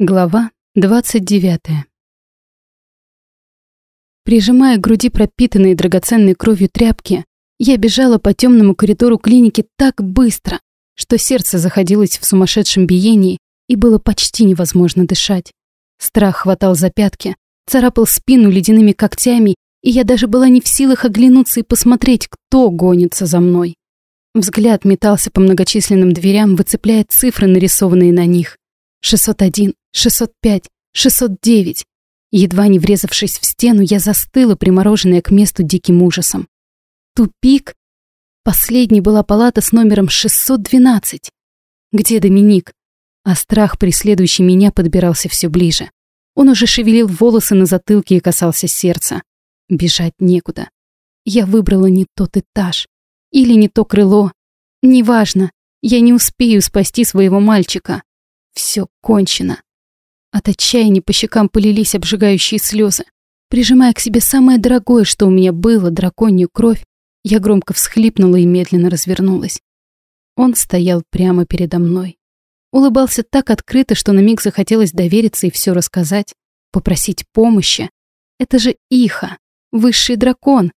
Глава 29. Прижимая к груди пропитанные драгоценной кровью тряпки, я бежала по темному коридору клиники так быстро, что сердце заходилось в сумасшедшем биении и было почти невозможно дышать. Страх хватал за пятки, царапал спину ледяными когтями, и я даже была не в силах оглянуться и посмотреть, кто гонится за мной. Взгляд метался по многочисленным дверям, выцепляя цифры, нарисованные на них. 601, 605, 609. Едва не врезавшись в стену, я застыла, примороженная к месту диким ужасом. Тупик. Последней была палата с номером 612. Где Доминик? А страх, преследующий меня, подбирался все ближе. Он уже шевелил волосы на затылке и касался сердца. Бежать некуда. Я выбрала не тот этаж. Или не то крыло. Неважно. Я не успею спасти своего мальчика. Все кончено. От отчаяния по щекам полились обжигающие слезы. Прижимая к себе самое дорогое, что у меня было, драконью кровь, я громко всхлипнула и медленно развернулась. Он стоял прямо передо мной. Улыбался так открыто, что на миг захотелось довериться и все рассказать, попросить помощи. Это же Иха, высший дракон.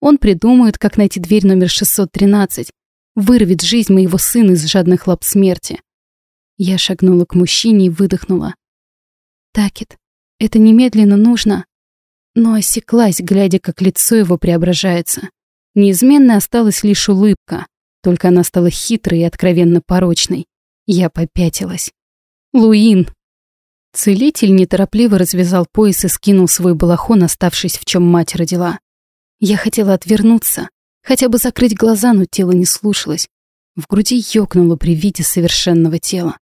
Он придумает, как найти дверь номер 613, вырвет жизнь моего сына из жадных лап смерти. Я шагнула к мужчине и выдохнула. Такет, это немедленно нужно. Но осеклась, глядя, как лицо его преображается. Неизменно осталась лишь улыбка, только она стала хитрой и откровенно порочной. Я попятилась. «Луин!» Целитель неторопливо развязал пояс и скинул свой балахон, оставшись в чем мать родила. Я хотела отвернуться, хотя бы закрыть глаза, но тело не слушалось. В груди ёкнуло при виде совершенного тела.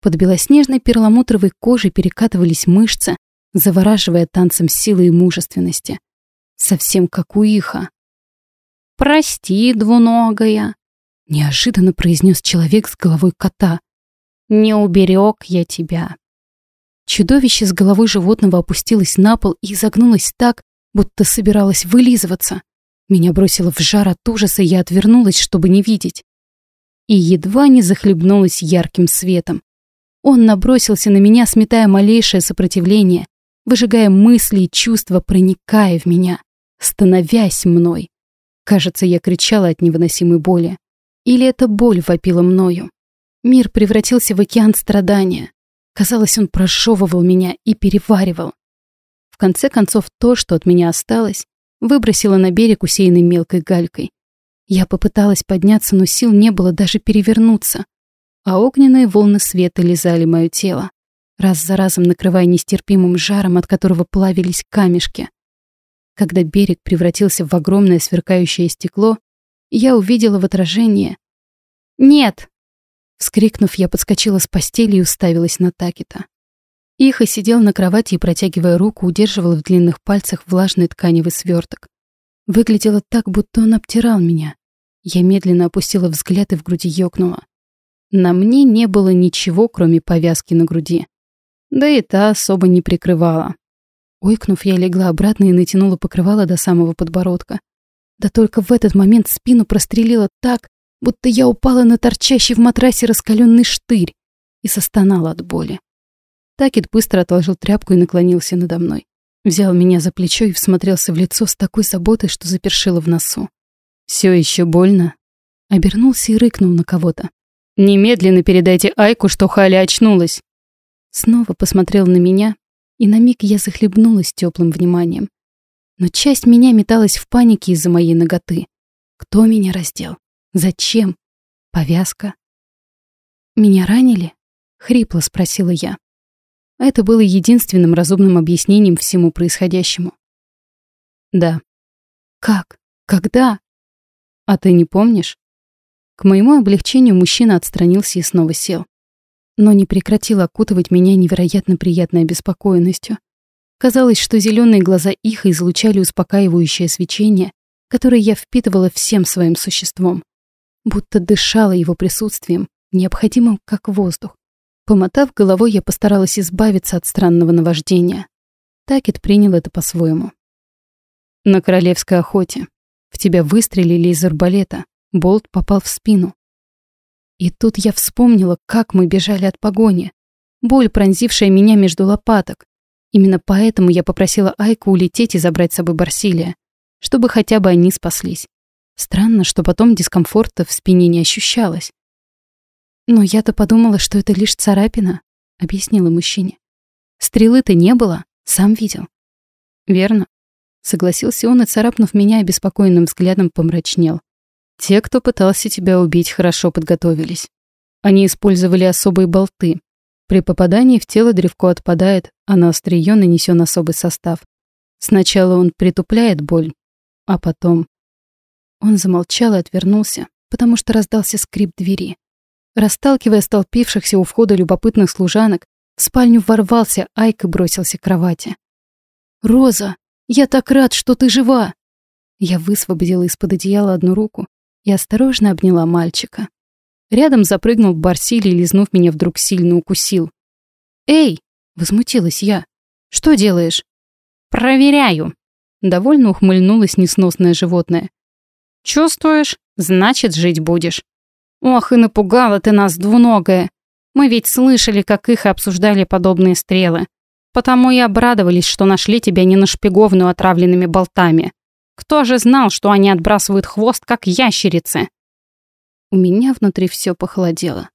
Под белоснежной перламутровой кожей перекатывались мышцы, завораживая танцем силы и мужественности. Совсем как у Иха. «Прости, двуногая», — неожиданно произнес человек с головой кота. «Не уберег я тебя». Чудовище с головой животного опустилось на пол и изогнулось так, будто собиралось вылизываться. Меня бросило в жар от ужаса, и я отвернулась, чтобы не видеть. И едва не захлебнулась ярким светом. Он набросился на меня, сметая малейшее сопротивление, выжигая мысли и чувства, проникая в меня, становясь мной. Кажется, я кричала от невыносимой боли. Или эта боль вопила мною. Мир превратился в океан страдания. Казалось, он прожевывал меня и переваривал. В конце концов, то, что от меня осталось, выбросило на берег усеянной мелкой галькой. Я попыталась подняться, но сил не было даже перевернуться а огненные волны света лизали мое тело, раз за разом накрывая нестерпимым жаром, от которого плавились камешки. Когда берег превратился в огромное сверкающее стекло, я увидела в отражении «Нет!» Вскрикнув, я подскочила с постели и уставилась на Такита. Иха сидел на кровати и, протягивая руку, удерживал в длинных пальцах влажный тканевый сверток. Выглядело так, будто он обтирал меня. Я медленно опустила взгляд и в груди ёкнула. На мне не было ничего, кроме повязки на груди. Да и та особо не прикрывала. Ойкнув, я легла обратно и натянула покрывало до самого подбородка. Да только в этот момент спину прострелило так, будто я упала на торчащий в матрасе раскаленный штырь и состонала от боли. Такет быстро отложил тряпку и наклонился надо мной. Взял меня за плечо и всмотрелся в лицо с такой заботой, что запершило в носу. Все еще больно?» Обернулся и рыкнул на кого-то. Немедленно передайте Айку, что Халя очнулась. Снова посмотрел на меня, и на миг я захлебнулась теплым вниманием. Но часть меня металась в панике из-за моей ноготы. Кто меня раздел? Зачем? Повязка? Меня ранили? Хрипло спросила я. Это было единственным разумным объяснением всему происходящему. Да. Как? Когда? А ты не помнишь? К моему облегчению мужчина отстранился и снова сел. Но не прекратил окутывать меня невероятно приятной обеспокоенностью. Казалось, что зеленые глаза Иха излучали успокаивающее свечение, которое я впитывала всем своим существом. Будто дышала его присутствием, необходимым как воздух. Помотав головой, я постаралась избавиться от странного наваждения. Такет принял это по-своему. На королевской охоте. В тебя выстрелили из арбалета. Болт попал в спину. И тут я вспомнила, как мы бежали от погони. боль, пронзившая меня между лопаток. Именно поэтому я попросила Айку улететь и забрать с собой Барсилия, чтобы хотя бы они спаслись. Странно, что потом дискомфорта в спине не ощущалось. «Но я-то подумала, что это лишь царапина», — объяснила мужчине. «Стрелы-то не было, сам видел». «Верно», — согласился он и, царапнув меня обеспокоенным взглядом, помрачнел. «Те, кто пытался тебя убить, хорошо подготовились. Они использовали особые болты. При попадании в тело древко отпадает, а на острие нанесен особый состав. Сначала он притупляет боль, а потом... Он замолчал и отвернулся, потому что раздался скрип двери. Расталкивая столпившихся у входа любопытных служанок, в спальню ворвался Айк и бросился к кровати. «Роза, я так рад, что ты жива!» Я высвободила из-под одеяла одну руку и осторожно обняла мальчика. Рядом запрыгнул Барсилий, лизнув меня вдруг сильно укусил. «Эй!» — возмутилась я. «Что делаешь?» «Проверяю!» — довольно ухмыльнулось несносное животное. «Чувствуешь? Значит, жить будешь. Ох, и напугала ты нас, двуногая. Мы ведь слышали, как их обсуждали подобные стрелы. Потому и обрадовались, что нашли тебя не нашпигованную отравленными болтами. Кто же знал, что они отбрасывают хвост, как ящерицы?» У меня внутри все похолодело.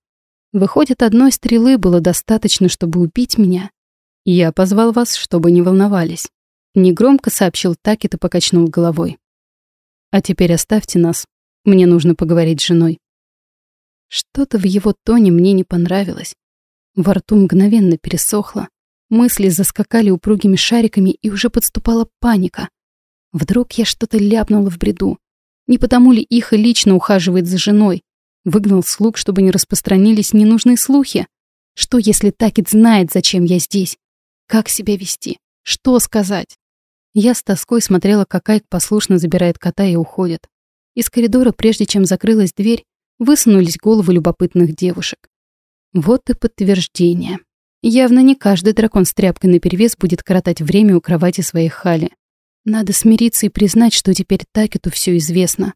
Выходит, одной стрелы было достаточно, чтобы убить меня. Я позвал вас, чтобы не волновались. Негромко сообщил так и покачнул головой. А теперь оставьте нас. Мне нужно поговорить с женой. Что-то в его тоне мне не понравилось. Во рту мгновенно пересохло. Мысли заскакали упругими шариками, и уже подступала паника. Вдруг я что-то ляпнула в бреду. Не потому ли Иха лично ухаживает за женой? Выгнал слуг, чтобы не распространились ненужные слухи? Что, если Такет знает, зачем я здесь? Как себя вести? Что сказать? Я с тоской смотрела, как Айк послушно забирает кота и уходит. Из коридора, прежде чем закрылась дверь, высунулись головы любопытных девушек. Вот и подтверждение. Явно не каждый дракон с тряпкой наперевес будет коротать время у кровати своей Хали. Надо смириться и признать, что теперь Такету все известно.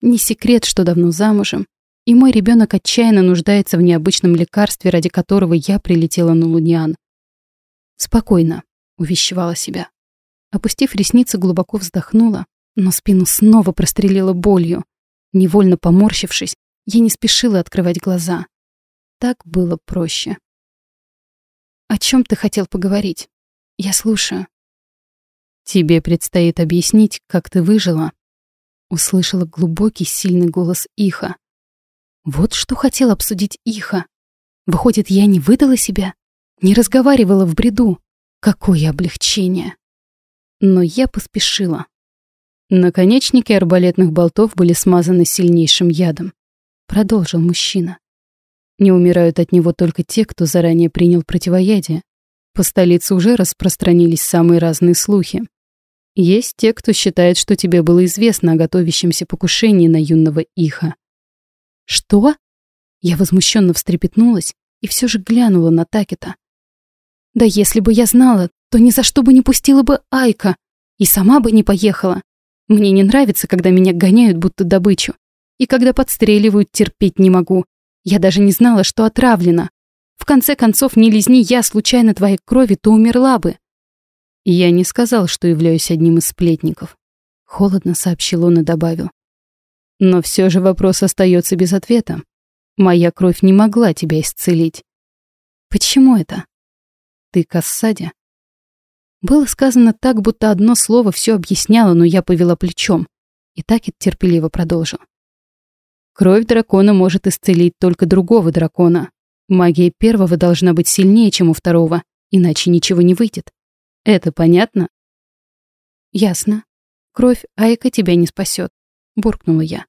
Не секрет, что давно замужем, и мой ребенок отчаянно нуждается в необычном лекарстве, ради которого я прилетела на Луниан. «Спокойно», — увещевала себя. Опустив ресницы, глубоко вздохнула, но спину снова прострелила болью. Невольно поморщившись, я не спешила открывать глаза. Так было проще. «О чем ты хотел поговорить? Я слушаю». «Тебе предстоит объяснить, как ты выжила», — услышала глубокий, сильный голос Иха. Вот что хотел обсудить Иха. Выходит, я не выдала себя? Не разговаривала в бреду? Какое облегчение! Но я поспешила. Наконечники арбалетных болтов были смазаны сильнейшим ядом. Продолжил мужчина. Не умирают от него только те, кто заранее принял противоядие. По столице уже распространились самые разные слухи. Есть те, кто считает, что тебе было известно о готовящемся покушении на юного Иха. Что? Я возмущенно встрепетнулась и все же глянула на Такета. Да если бы я знала, то ни за что бы не пустила бы Айка и сама бы не поехала. Мне не нравится, когда меня гоняют будто добычу. И когда подстреливают, терпеть не могу. Я даже не знала, что отравлена. В конце концов, не лизни я случайно твоей крови, то умерла бы. Я не сказал, что являюсь одним из сплетников. Холодно сообщил он и добавил. Но все же вопрос остается без ответа. Моя кровь не могла тебя исцелить. Почему это? Ты Кассади. Было сказано так, будто одно слово все объясняло, но я повела плечом. И так и терпеливо продолжил. Кровь дракона может исцелить только другого дракона. Магия первого должна быть сильнее, чем у второго, иначе ничего не выйдет. Это понятно? Ясно. Кровь Айка тебя не спасет, буркнула я.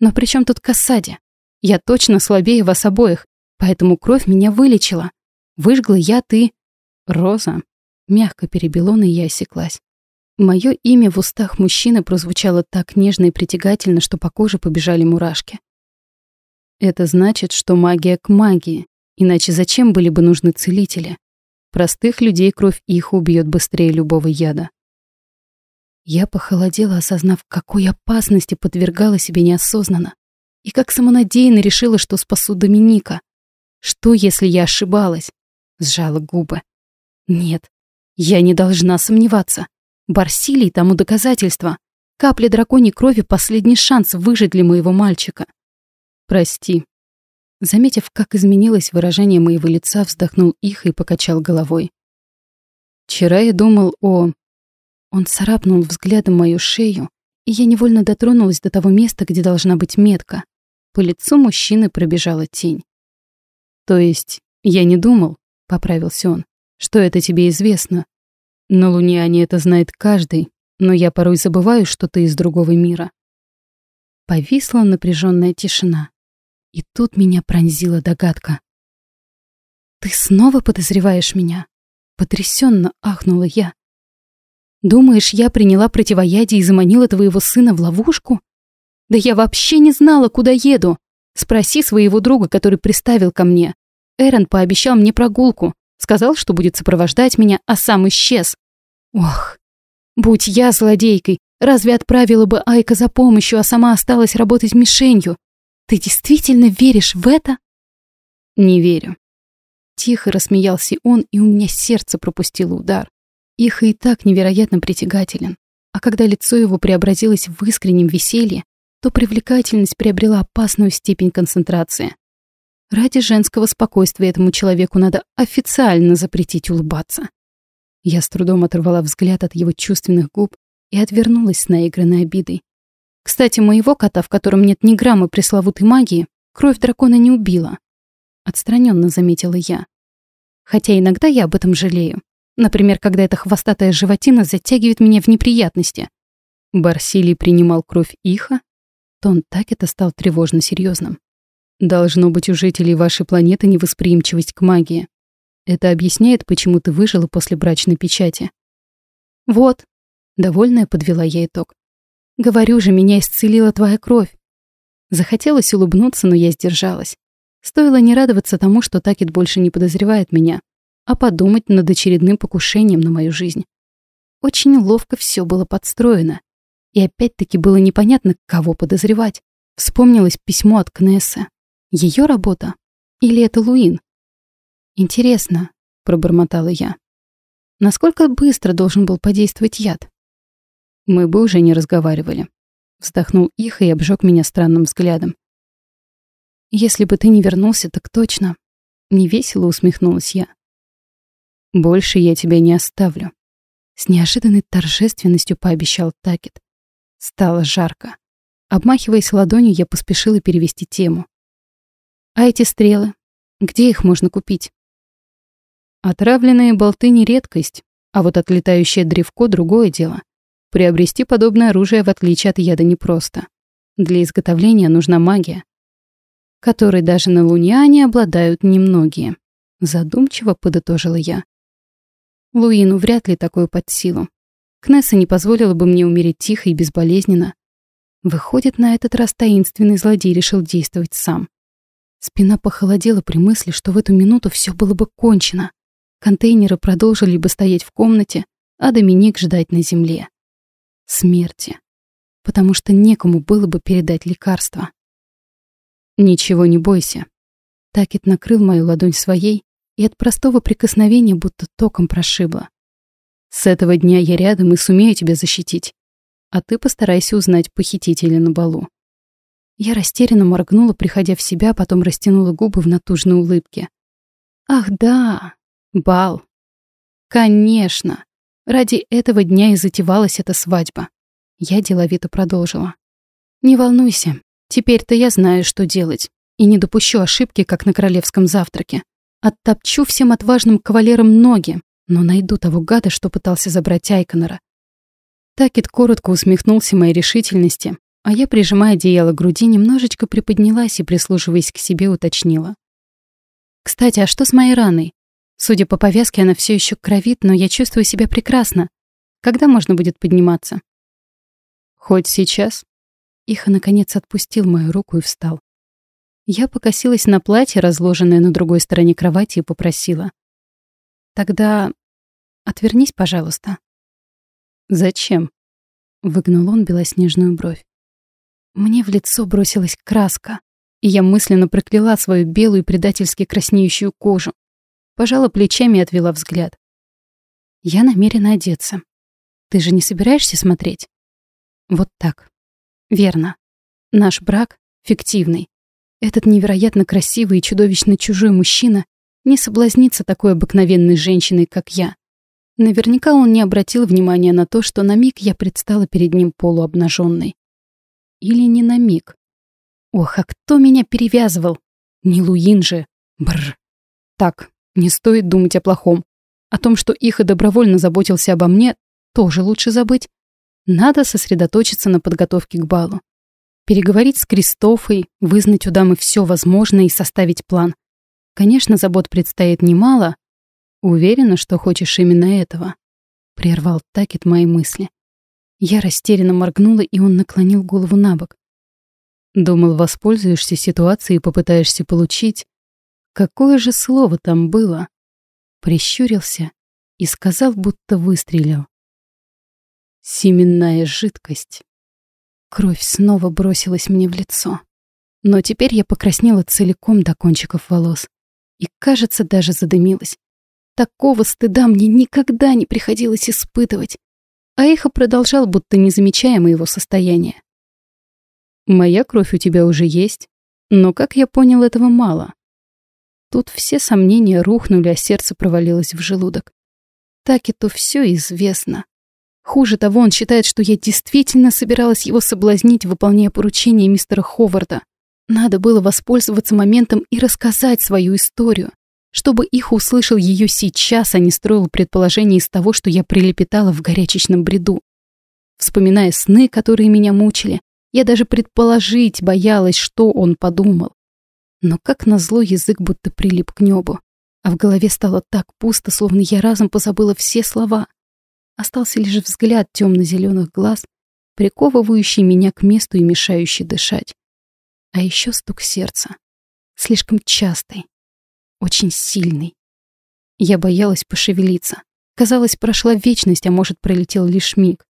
Но при чем тут Кассади? Я точно слабее вас обоих, поэтому кровь меня вылечила. Выжгла я ты... Роза. Мягко перебил он, и я осеклась. Мое имя в устах мужчины прозвучало так нежно и притягательно, что по коже побежали мурашки. Это значит, что магия к магии. Иначе зачем были бы нужны целители? Простых людей кровь их убьет быстрее любого яда. Я похолодела, осознав, какой опасности подвергала себе неосознанно. И как самонадеянно решила, что спасу Доминика. Что, если я ошибалась? Сжала губы. Нет, я не должна сомневаться. Барсилий тому доказательство. Капля драконьей крови — последний шанс выжить для моего мальчика. Прости. Заметив, как изменилось выражение моего лица, вздохнул их и покачал головой. Вчера я думал о... Он царапнул взглядом мою шею, и я невольно дотронулась до того места, где должна быть метка. По лицу мужчины пробежала тень. «То есть, я не думал», — поправился он, — «что это тебе известно. На Луне они это знает каждый, но я порой забываю, что ты из другого мира». Повисла напряженная тишина. И тут меня пронзила догадка. «Ты снова подозреваешь меня?» Потрясенно ахнула я. «Думаешь, я приняла противоядие и заманила твоего сына в ловушку? Да я вообще не знала, куда еду. Спроси своего друга, который приставил ко мне. Эрон пообещал мне прогулку, сказал, что будет сопровождать меня, а сам исчез. Ох, будь я злодейкой, разве отправила бы Айка за помощью, а сама осталась работать мишенью? Ты действительно веришь в это? Не верю. Тихо рассмеялся он, и у меня сердце пропустило удар. Иха и так невероятно притягателен. А когда лицо его преобразилось в искреннем веселье, то привлекательность приобрела опасную степень концентрации. Ради женского спокойствия этому человеку надо официально запретить улыбаться. Я с трудом оторвала взгляд от его чувственных губ и отвернулась с наигранной обидой. Кстати, моего кота, в котором нет ни грамма пресловутой магии, кровь дракона не убила. Отстраненно заметила я. Хотя иногда я об этом жалею. Например, когда эта хвостатая животина затягивает меня в неприятности. Барсилий принимал кровь Иха, Тон так это стал тревожно серьезным. Должно быть у жителей вашей планеты невосприимчивость к магии. Это объясняет, почему ты выжила после брачной печати. Вот, довольная подвела я итог. Говорю же, меня исцелила твоя кровь. Захотелось улыбнуться, но я сдержалась. Стоило не радоваться тому, что Такет больше не подозревает меня, а подумать над очередным покушением на мою жизнь. Очень ловко все было подстроено. И опять-таки было непонятно, кого подозревать. Вспомнилось письмо от Кнесса. Ее работа? Или это Луин? Интересно, пробормотала я. Насколько быстро должен был подействовать яд? Мы бы уже не разговаривали. Вздохнул их и обжег меня странным взглядом. Если бы ты не вернулся, так точно. Невесело усмехнулась я. Больше я тебя не оставлю. С неожиданной торжественностью пообещал Такет. Стало жарко. Обмахиваясь ладонью, я поспешила перевести тему. А эти стрелы? Где их можно купить? Отравленные болты не редкость, а вот отлетающее древко — другое дело. Приобрести подобное оружие, в отличие от яда, непросто. Для изготовления нужна магия, которой даже на Луниане обладают немногие. Задумчиво подытожила я. Луину вряд ли такое под силу. Кнесса не позволила бы мне умереть тихо и безболезненно. Выходит, на этот раз таинственный злодей решил действовать сам. Спина похолодела при мысли, что в эту минуту все было бы кончено. Контейнеры продолжили бы стоять в комнате, а Доминик ждать на земле. Смерти. Потому что некому было бы передать лекарство. «Ничего не бойся». Такет накрыл мою ладонь своей, и от простого прикосновения будто током прошибло. С этого дня я рядом и сумею тебя защитить. А ты постарайся узнать похитителя на балу. Я растерянно моргнула, приходя в себя, потом растянула губы в натужной улыбке. Ах да, бал. Конечно. Ради этого дня и затевалась эта свадьба. Я деловито продолжила. Не волнуйся, теперь-то я знаю, что делать. И не допущу ошибки, как на королевском завтраке. Оттопчу всем отважным кавалерам ноги, но найду того гада, что пытался забрать Айконора. Такет коротко усмехнулся моей решительности, а я, прижимая одеяло к груди, немножечко приподнялась и, прислушиваясь к себе, уточнила. «Кстати, а что с моей раной? Судя по повязке, она все еще кровит, но я чувствую себя прекрасно. Когда можно будет подниматься?» «Хоть сейчас?» Иха, наконец, отпустил мою руку и встал. Я покосилась на платье, разложенное на другой стороне кровати, и попросила. Тогда отвернись, пожалуйста. Зачем? Выгнул он белоснежную бровь. Мне в лицо бросилась краска, и я мысленно прокляла свою белую предательски краснеющую кожу. Пожала плечами и отвела взгляд. Я намерена одеться. Ты же не собираешься смотреть? Вот так. Верно. Наш брак фиктивный. Этот невероятно красивый и чудовищно чужой мужчина не соблазнится такой обыкновенной женщиной, как я. Наверняка он не обратил внимания на то, что на миг я предстала перед ним полуобнаженной. Или не на миг. Ох, а кто меня перевязывал? Не Луин же. Бррр. Так, не стоит думать о плохом. О том, что Иха добровольно заботился обо мне, тоже лучше забыть. Надо сосредоточиться на подготовке к балу. Переговорить с Кристофой, вызнать у дамы все возможное и составить план. Конечно, забот предстоит немало. Уверена, что хочешь именно этого. Прервал Такет мои мысли. Я растерянно моргнула, и он наклонил голову на бок. Думал, воспользуешься ситуацией и попытаешься получить... Какое же слово там было? Прищурился и сказал, будто выстрелил. Семенная жидкость. Кровь снова бросилась мне в лицо. Но теперь я покраснела целиком до кончиков волос. И, кажется, даже задымилась. Такого стыда мне никогда не приходилось испытывать. А эхо продолжал, будто не замечая моего состояния. «Моя кровь у тебя уже есть, но, как я понял, этого мало». Тут все сомнения рухнули, а сердце провалилось в желудок. Так и то все известно. Хуже того, он считает, что я действительно собиралась его соблазнить, выполняя поручение мистера Ховарда. Надо было воспользоваться моментом и рассказать свою историю, чтобы их услышал ее сейчас, а не строил предположение из того, что я прилепетала в горячечном бреду. Вспоминая сны, которые меня мучили, я даже предположить боялась, что он подумал. Но как назло язык будто прилип к небу, а в голове стало так пусто, словно я разом позабыла все слова. Остался лишь взгляд темно-зеленых глаз, приковывающий меня к месту и мешающий дышать. А еще стук сердца. Слишком частый. Очень сильный. Я боялась пошевелиться. Казалось, прошла вечность, а может, пролетел лишь миг.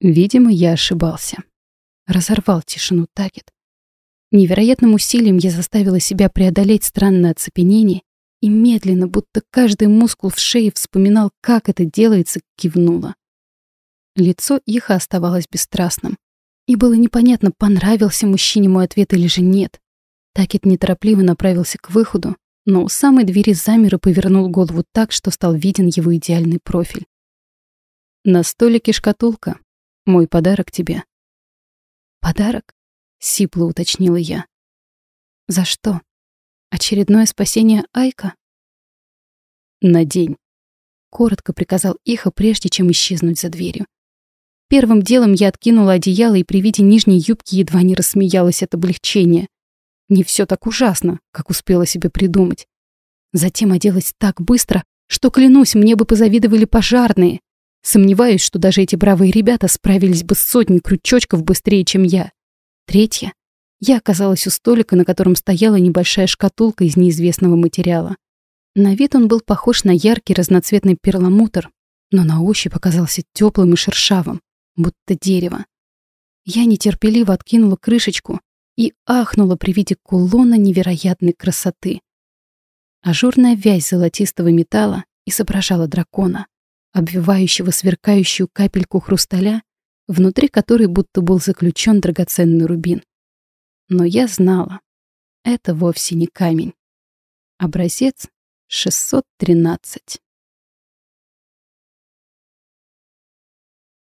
Видимо, я ошибался. Разорвал тишину Такет. Невероятным усилием я заставила себя преодолеть странное оцепенение и медленно, будто каждый мускул в шее вспоминал, как это делается, кивнула. Лицо Иха оставалось бесстрастным. И было непонятно, понравился мужчине мой ответ или же нет. Такет неторопливо направился к выходу, но у самой двери замер и повернул голову так, что стал виден его идеальный профиль. «На столике шкатулка. Мой подарок тебе». «Подарок?» — сипло уточнила я. «За что? Очередное спасение Айка?» «Надень», — коротко приказал Иха, прежде чем исчезнуть за дверью. Первым делом я откинула одеяло и при виде нижней юбки едва не рассмеялась от облегчения. Не все так ужасно, как успела себе придумать. Затем оделась так быстро, что, клянусь, мне бы позавидовали пожарные. Сомневаюсь, что даже эти бравые ребята справились бы с сотней крючочков быстрее, чем я. Третье. Я оказалась у столика, на котором стояла небольшая шкатулка из неизвестного материала. На вид он был похож на яркий разноцветный перламутр, но на ощупь оказался теплым и шершавым будто дерево. Я нетерпеливо откинула крышечку и ахнула при виде кулона невероятной красоты. Ажурная вязь золотистого металла изображала дракона, обвивающего сверкающую капельку хрусталя, внутри которой будто был заключен драгоценный рубин. Но я знала, это вовсе не камень. Образец 613.